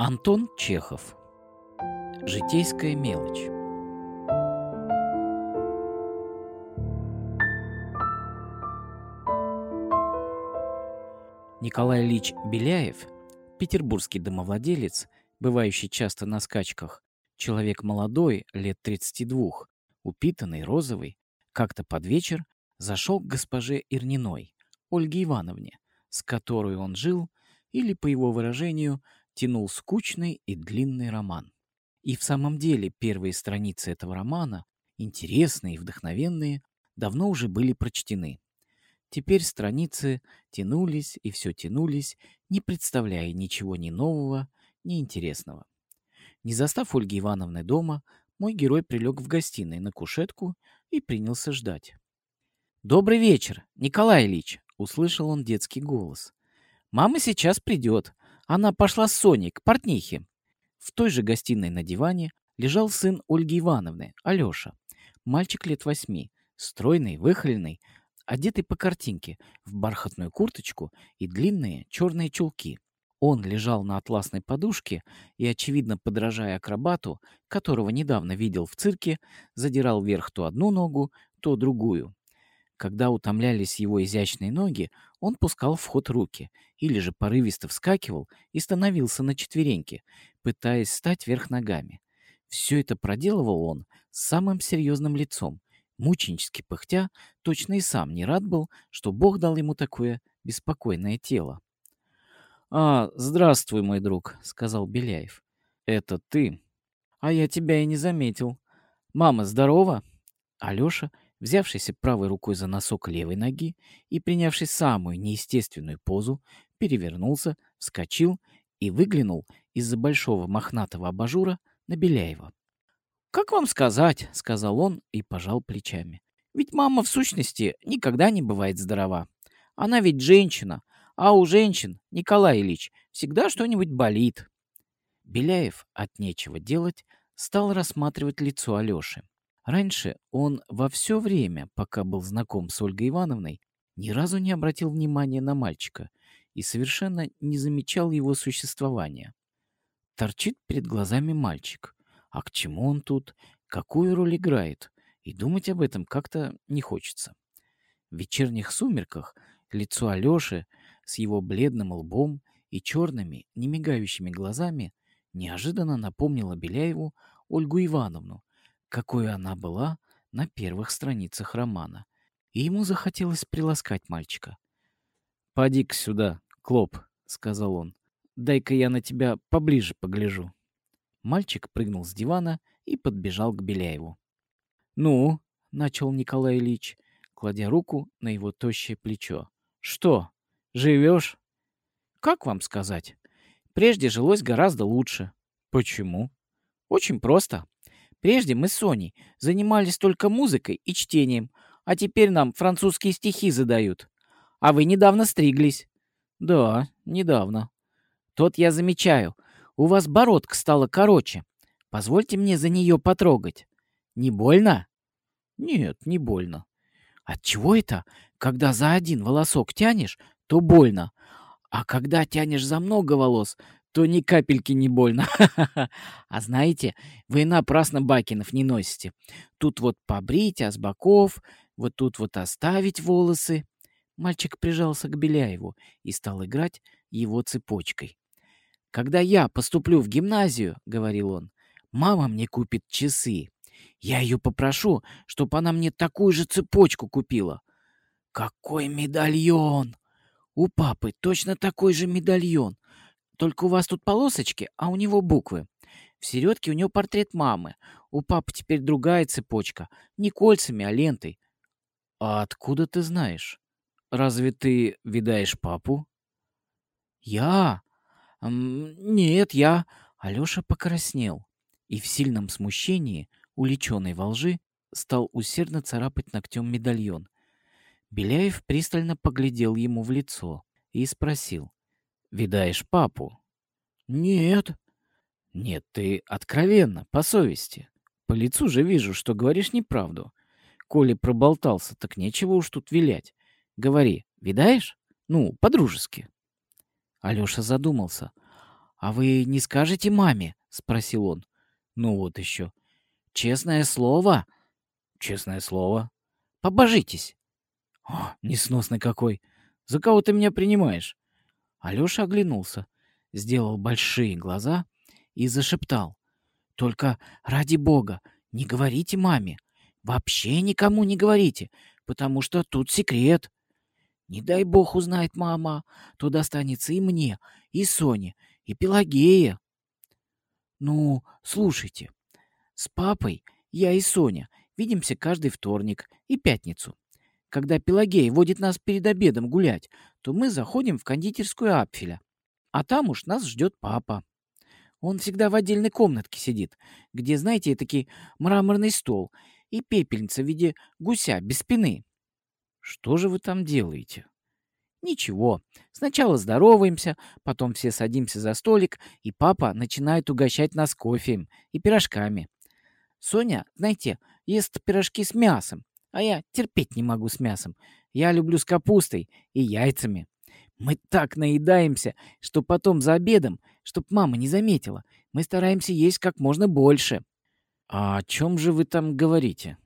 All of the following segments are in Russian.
Антон Чехов. Житейская мелочь. Николай Ильич Беляев, петербургский домовладелец, бывающий часто на скачках, человек молодой, лет 32, упитанный, розовый, как-то под вечер зашел к госпоже Ирниной, Ольге Ивановне, с которой он жил, или, по его выражению, тянул скучный и длинный роман. И в самом деле первые страницы этого романа, интересные и вдохновенные, давно уже были прочтены. Теперь страницы тянулись и все тянулись, не представляя ничего ни нового, ни интересного. Не застав Ольги Ивановны дома, мой герой прилег в гостиной на кушетку и принялся ждать. «Добрый вечер, Николай Ильич!» — услышал он детский голос. «Мама сейчас придет. Она пошла с Соней к портнихе». В той же гостиной на диване лежал сын Ольги Ивановны, Алеша. Мальчик лет восьми, стройный, выхоленный, одетый по картинке, в бархатную курточку и длинные черные чулки. Он лежал на атласной подушке и, очевидно подражая акробату, которого недавно видел в цирке, задирал вверх то одну ногу, то другую. Когда утомлялись его изящные ноги, он пускал в ход руки, или же порывисто вскакивал и становился на четвереньки, пытаясь стать вверх ногами. Все это проделывал он с самым серьезным лицом, мученически пыхтя, точно и сам не рад был, что Бог дал ему такое беспокойное тело. «А, здравствуй, мой друг», — сказал Беляев. «Это ты?» «А я тебя и не заметил. Мама здорова?» Алёша, взявшийся правой рукой за носок левой ноги и принявший самую неестественную позу, перевернулся, вскочил и выглянул из-за большого мохнатого абажура на Беляева. «Как вам сказать?» — сказал он и пожал плечами. «Ведь мама, в сущности, никогда не бывает здорова. Она ведь женщина, а у женщин, Николай Ильич, всегда что-нибудь болит. Беляев от нечего делать стал рассматривать лицо Алёши. Раньше он во все время, пока был знаком с Ольгой Ивановной, ни разу не обратил внимания на мальчика и совершенно не замечал его существования. Торчит перед глазами мальчик. А к чему он тут? Какую роль играет? И думать об этом как-то не хочется. В вечерних сумерках лицо Алёши с его бледным лбом и черными, немигающими глазами, неожиданно напомнила Беляеву Ольгу Ивановну, какой она была на первых страницах романа. И ему захотелось приласкать мальчика. «Поди-ка сюда, Клоп», — сказал он. «Дай-ка я на тебя поближе погляжу». Мальчик прыгнул с дивана и подбежал к Беляеву. «Ну?» — начал Николай Ильич, кладя руку на его тощее плечо. «Что?» Живешь? Как вам сказать? Прежде жилось гораздо лучше. Почему? Очень просто. Прежде мы с Соней занимались только музыкой и чтением, а теперь нам французские стихи задают. А вы недавно стриглись. Да, недавно. Тот я замечаю. У вас бородка стала короче. Позвольте мне за нее потрогать. Не больно? Нет, не больно. Отчего это, когда за один волосок тянешь, то больно. А когда тянешь за много волос, то ни капельки не больно. А знаете, вы напрасно бакинов не носите. Тут вот побрить, а с боков, вот тут вот оставить волосы. Мальчик прижался к Беляеву и стал играть его цепочкой. «Когда я поступлю в гимназию, — говорил он, — мама мне купит часы. Я ее попрошу, чтобы она мне такую же цепочку купила. Какой медальон! У папы точно такой же медальон. Только у вас тут полосочки, а у него буквы. В середке у него портрет мамы. У папы теперь другая цепочка. Не кольцами, а лентой. А откуда ты знаешь? Разве ты видаешь папу? Я? Нет, я... Алёша покраснел и в сильном смущении, уличенный во лжи, стал усердно царапать ногтем медальон. Беляев пристально поглядел ему в лицо и спросил. «Видаешь папу?» «Нет». «Нет, ты откровенно, по совести. По лицу же вижу, что говоришь неправду. Коли проболтался, так нечего уж тут вилять. Говори, видаешь? Ну, по-дружески». Алёша задумался. «А вы не скажете маме?» — спросил он. «Ну вот еще. Честное слово?» «Честное слово». «Побожитесь». «О, несносный какой! За кого ты меня принимаешь?» Алёша оглянулся, сделал большие глаза и зашептал. «Только ради бога, не говорите маме. Вообще никому не говорите, потому что тут секрет. Не дай бог узнает мама, то достанется и мне, и Соне, и Пелагея. Ну, слушайте, с папой я и Соня видимся каждый вторник и пятницу. Когда Пелагея водит нас перед обедом гулять, то мы заходим в кондитерскую Апфеля. А там уж нас ждет папа. Он всегда в отдельной комнатке сидит, где, знаете, таки мраморный стол и пепельница в виде гуся без спины. Что же вы там делаете? Ничего. Сначала здороваемся, потом все садимся за столик, и папа начинает угощать нас кофеем и пирожками. Соня, знаете, ест пирожки с мясом, а я терпеть не могу с мясом. Я люблю с капустой и яйцами. Мы так наедаемся, что потом за обедом, чтоб мама не заметила, мы стараемся есть как можно больше. А о чем же вы там говорите?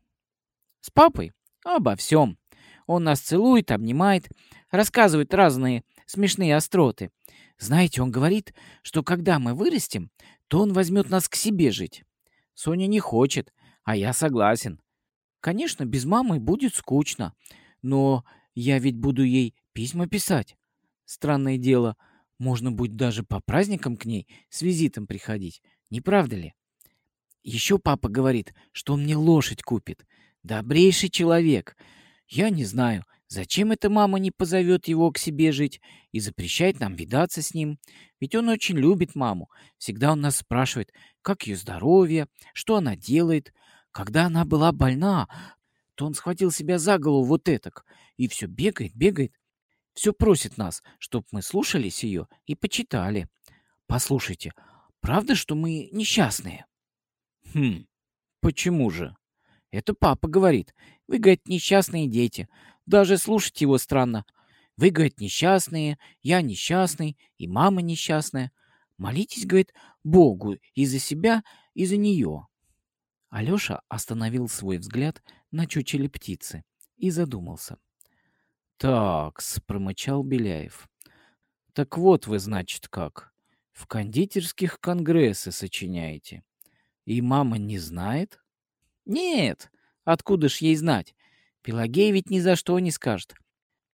С папой? Обо всем. Он нас целует, обнимает, рассказывает разные смешные остроты. Знаете, он говорит, что когда мы вырастем, то он возьмет нас к себе жить. Соня не хочет, а я согласен. Конечно, без мамы будет скучно, но я ведь буду ей письма писать. Странное дело, можно будет даже по праздникам к ней с визитом приходить, не правда ли? Еще папа говорит, что он мне лошадь купит. Добрейший человек. Я не знаю, зачем эта мама не позовет его к себе жить и запрещает нам видаться с ним. Ведь он очень любит маму. Всегда он нас спрашивает, как ее здоровье, что она делает. Когда она была больна, то он схватил себя за голову вот этак и все бегает, бегает, все просит нас, чтоб мы слушались ее и почитали. Послушайте, правда, что мы несчастные? Хм, почему же? Это папа говорит. Вы, говорит, несчастные дети. Даже слушать его странно. Вы, говорит, несчастные, я несчастный, и мама несчастная. Молитесь, говорит, Богу и за себя, и за нее. Алёша остановил свой взгляд на чучеле птицы и задумался. «Так-с», — промычал Беляев. «Так вот вы, значит, как. В кондитерских конгрессы сочиняете. И мама не знает?» «Нет, откуда ж ей знать? Пелагей ведь ни за что не скажет.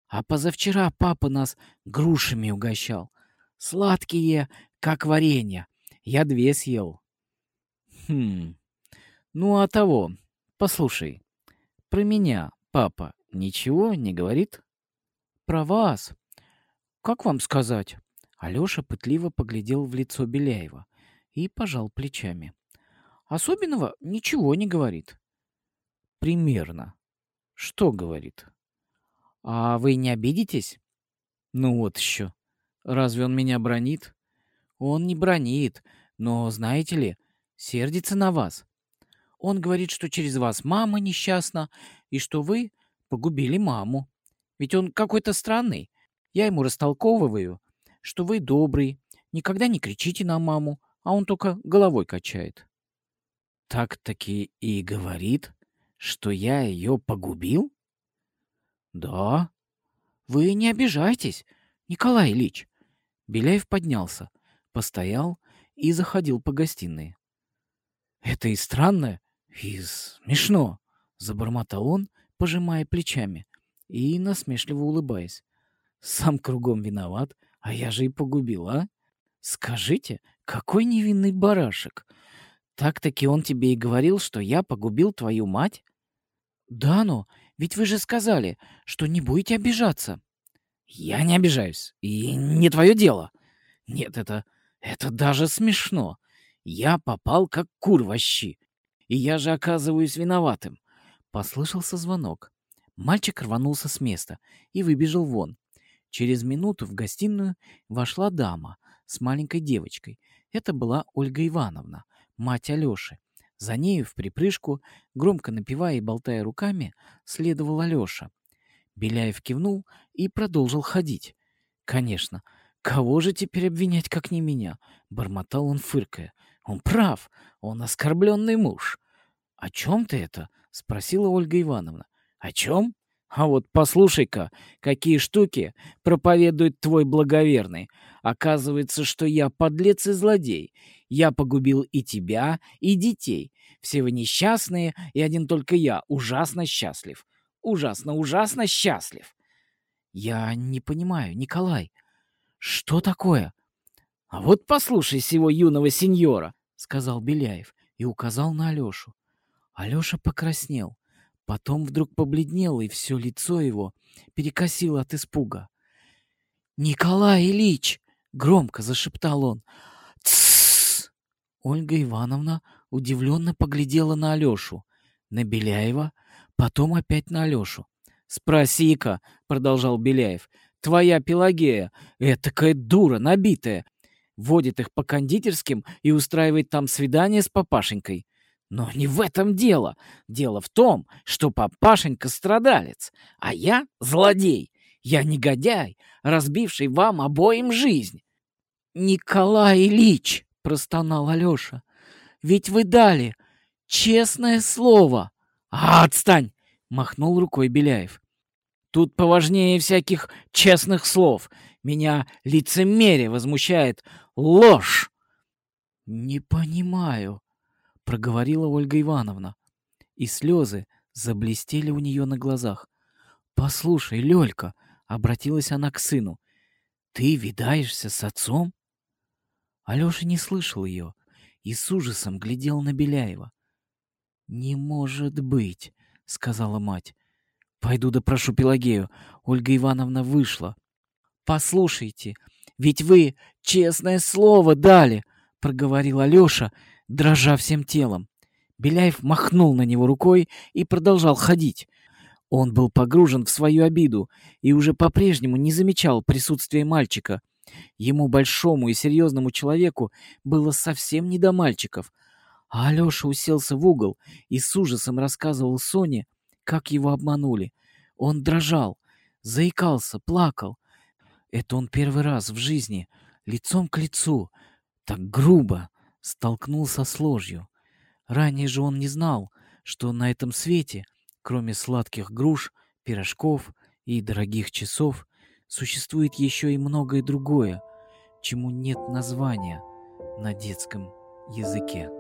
А позавчера папа нас грушами угощал. Сладкие, как варенье. Я две съел». «Хм, ну, а того, послушай, про меня папа ничего не говорит? Про вас? Как вам сказать? Алёша пытливо поглядел в лицо Беляева и пожал плечами. Особенного ничего не говорит. Примерно. Что говорит? А вы не обидитесь? Ну вот еще. Разве он меня бронит? Он не бронит, но, знаете ли, сердится на вас. Он говорит, что через вас мама несчастна, и что вы погубили маму. Ведь он какой-то странный. Я ему растолковываю, что вы добрый, никогда не кричите на маму, а он только головой качает. Так-таки и говорит, что я ее погубил? Да. Вы не обижайтесь, Николай Ильич. Беляев поднялся, постоял и заходил по гостиной. Это и странно, «И смешно!» — забормотал он, пожимая плечами и насмешливо улыбаясь. «Сам кругом виноват, а я же и погубил, а? Скажите, какой невинный барашек! Так-таки он тебе и говорил, что я погубил твою мать?» «Да, но ведь вы же сказали, что не будете обижаться». «Я не обижаюсь, и не твое дело. Нет, это... это даже смешно. Я попал как кур во щи. И я же оказываюсь виноватым. Послышался звонок. Мальчик рванулся с места и выбежал вон. Через минуту в гостиную вошла дама с маленькой девочкой. Это была Ольга Ивановна, мать Алёши. За нею в припрыжку, громко напевая и болтая руками, следовал Алёша. Беляев кивнул и продолжил ходить. Конечно, Кого же теперь обвинять, как не меня? Бормотал он, фыркая. Он прав, он оскорбленный муж. О чем ты это? Спросила Ольга Ивановна. О чем? А вот послушай-ка, какие штуки проповедует твой благоверный. Оказывается, что я подлец и злодей. Я погубил и тебя, и детей. Все вы несчастные, и один только я ужасно счастлив. Ужасно, ужасно счастлив. Я не понимаю, Николай, что такое? А вот послушай сего юного сеньора, сказал Беляев и указал на Алешу. Алеша покраснел. Потом вдруг побледнел, и все лицо его перекосило от испуга. «Николай Ильич!» — громко зашептал он. «Тссс!» Ольга Ивановна удивленно поглядела на Алешу, на Беляева, потом опять на Алешу. «Спроси-ка!» — продолжал Беляев. «Твоя Пелагея, этакая дура набитая, водит их по кондитерским и устраивает там свидание с папашенькой. Но не в этом дело. Дело в том, что папашенька страдалец, а я злодей. Я негодяй, разбивший вам обоим жизнь. Николай Ильич, простонал Алёша, ведь вы дали честное слово. А, отстань, махнул рукой Беляев. Тут поважнее всяких честных слов. Меня лицемерие возмущает ложь. Не понимаю, проговорила Ольга Ивановна, и слезы заблестели у нее на глазах. «Послушай, Лёлька!» — обратилась она к сыну. «Ты видаешься с отцом?» Алёша не слышал ее и с ужасом глядел на Беляева. «Не может быть!» — сказала мать. «Пойду допрошу Пелагею». Ольга Ивановна вышла. «Послушайте, ведь вы честное слово дали!» — проговорил Алёша, дрожа всем телом. Беляев махнул на него рукой и продолжал ходить. Он был погружен в свою обиду и уже по-прежнему не замечал присутствия мальчика. Ему, большому и серьезному человеку, было совсем не до мальчиков. А Алеша уселся в угол и с ужасом рассказывал Соне, как его обманули. Он дрожал, заикался, плакал. Это он первый раз в жизни, лицом к лицу, так грубо, столкнулся с ложью. Ранее же он не знал, что на этом свете, кроме сладких груш, пирожков и дорогих часов, существует еще и многое другое, чему нет названия на детском языке.